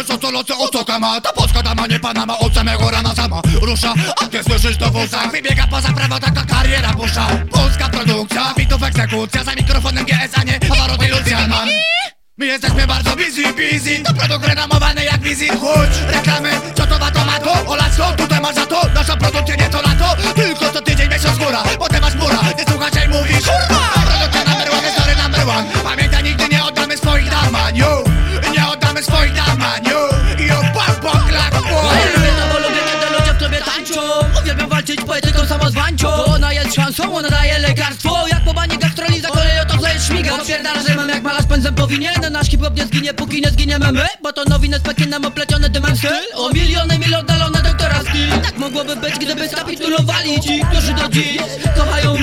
o co nocy, o co kama Ta polska dama, nie panama, od samego rana sama Rusza, a ty słyszysz to w Wybiega poza prawo, taka kariera pusza Polska produkcja, bitów egzekucja Za mikrofonem GS, a nie Pavarotti Lucian. My jesteśmy bardzo busy, busy. To produkt renamowany jak wizji Chodź, reklamy, co to ma to ma to? Tutaj masz za to. Nasza produkcja nie to lato Tylko co tydzień, miesiąc góra Potem masz mura, ty słuchasz i mówisz Kurwa, produkcja number one, story number one. Pamiętaj, nigdy nie oddamy swoich darman Yo, walczyć poetyką samozwańczą Bo ona jest szansą, ona daje lekarstwo. Jak po bani gastroli za koleją to jest śmiga. Opierdala, że mam jak malarz pędzem powinien. Nasz hip-hop nie zginie, póki nie zginiemy my Bo to nowinę z Pekinem opleciony dymem styl. O miliony mil oddalone doktora skill. Tak mogłoby być, gdyby skapitulowali ci, którzy do dziś Kochają